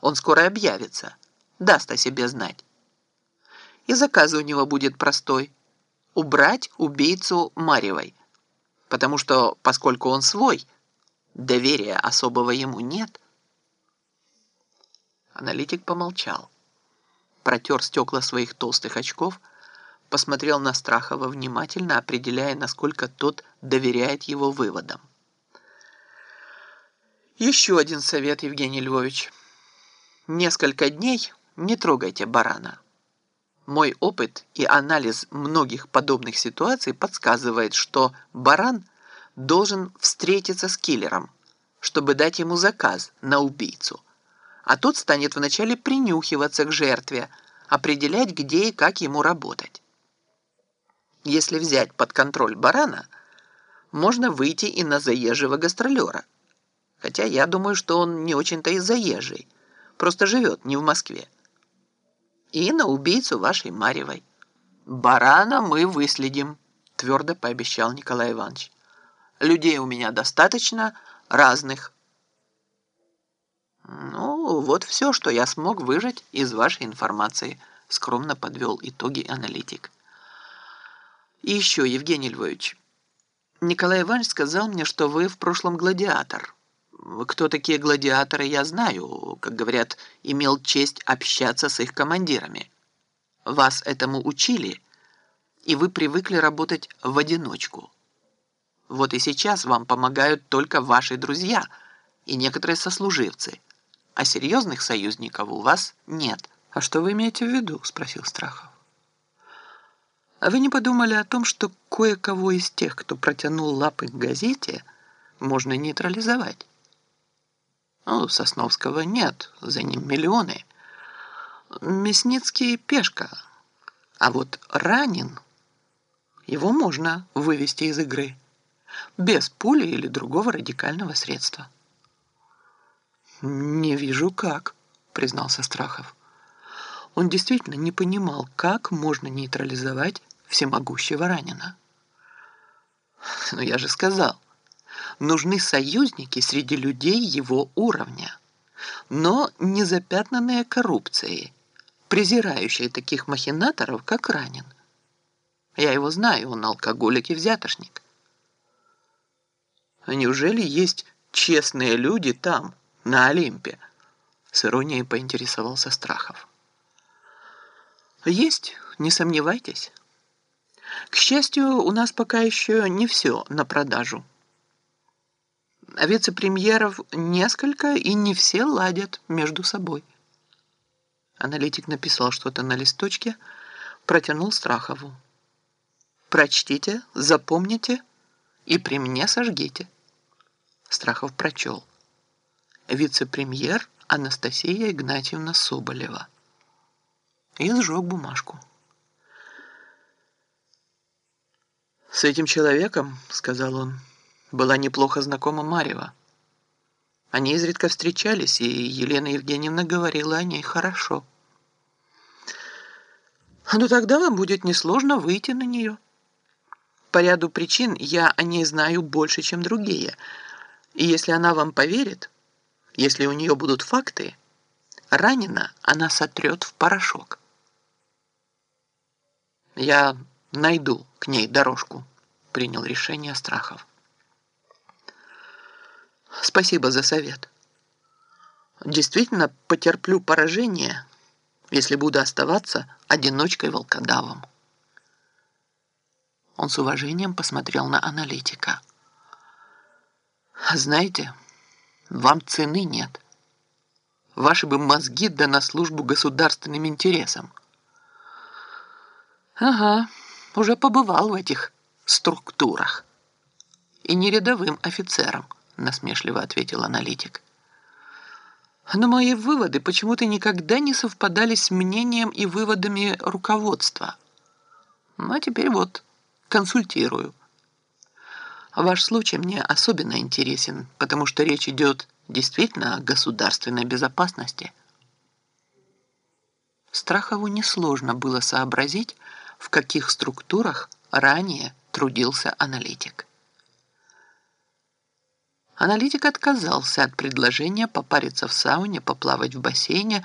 Он скоро объявится, даст о себе знать. И заказ у него будет простой – убрать убийцу Марьевой. Потому что, поскольку он свой, доверия особого ему нет. Аналитик помолчал, протер стекла своих толстых очков, посмотрел на Страхова внимательно, определяя, насколько тот доверяет его выводам. Еще один совет, Евгений Львович. Несколько дней не трогайте барана. Мой опыт и анализ многих подобных ситуаций подсказывает, что баран должен встретиться с киллером, чтобы дать ему заказ на убийцу. А тот станет вначале принюхиваться к жертве, определять, где и как ему работать. Если взять под контроль барана, можно выйти и на заезжего гастролера – Хотя я думаю, что он не очень-то и заезжий. Просто живет не в Москве. И на убийцу вашей Марьевой. Барана мы выследим, твердо пообещал Николай Иванович. Людей у меня достаточно, разных. Ну, вот все, что я смог выжать из вашей информации, скромно подвел итоги аналитик. И еще, Евгений Львович, Николай Иванович сказал мне, что вы в прошлом гладиатор. Кто такие гладиаторы, я знаю. Как говорят, имел честь общаться с их командирами. Вас этому учили, и вы привыкли работать в одиночку. Вот и сейчас вам помогают только ваши друзья и некоторые сослуживцы, а серьезных союзников у вас нет. «А что вы имеете в виду?» – спросил Страхов. «А вы не подумали о том, что кое-кого из тех, кто протянул лапы к газете, можно нейтрализовать?» Ну, Сосновского нет, за ним миллионы. Мясницкий пешка. А вот ранен, его можно вывести из игры. Без пули или другого радикального средства. «Не вижу как», — признался Страхов. Он действительно не понимал, как можно нейтрализовать всемогущего ранена. «Но я же сказал, нужны союзники среди людей его уровня, но не запятнанные коррупцией, презирающие таких махинаторов, как Ранин. Я его знаю, он алкоголик и взятошник. Неужели есть честные люди там, на Олимпе? С иронией поинтересовался Страхов. Есть, не сомневайтесь. К счастью, у нас пока еще не все на продажу. А вице-премьеров несколько, и не все ладят между собой. Аналитик написал что-то на листочке, протянул Страхову. «Прочтите, запомните и при мне сожгите». Страхов прочел. Вице-премьер Анастасия Игнатьевна Соболева. И сжег бумажку. «С этим человеком, — сказал он, — была неплохо знакома Марева. Они изредка встречались, и Елена Евгеньевна говорила о ней хорошо. Ну тогда вам будет несложно выйти на нее. По ряду причин я о ней знаю больше, чем другие. И если она вам поверит, если у нее будут факты, ранена она сотрет в порошок. Я найду к ней дорожку, принял решение Страхов. Спасибо за совет. Действительно потерплю поражение, если буду оставаться одиночкой-волкодавом. Он с уважением посмотрел на аналитика. Знаете, вам цены нет. Ваши бы мозги да на службу государственным интересам. Ага, уже побывал в этих структурах. И не рядовым офицером насмешливо ответил аналитик. Но мои выводы почему-то никогда не совпадали с мнением и выводами руководства. Ну, а теперь вот, консультирую. Ваш случай мне особенно интересен, потому что речь идет действительно о государственной безопасности. Страхову несложно было сообразить, в каких структурах ранее трудился аналитик. Аналитик отказался от предложения попариться в сауне, поплавать в бассейне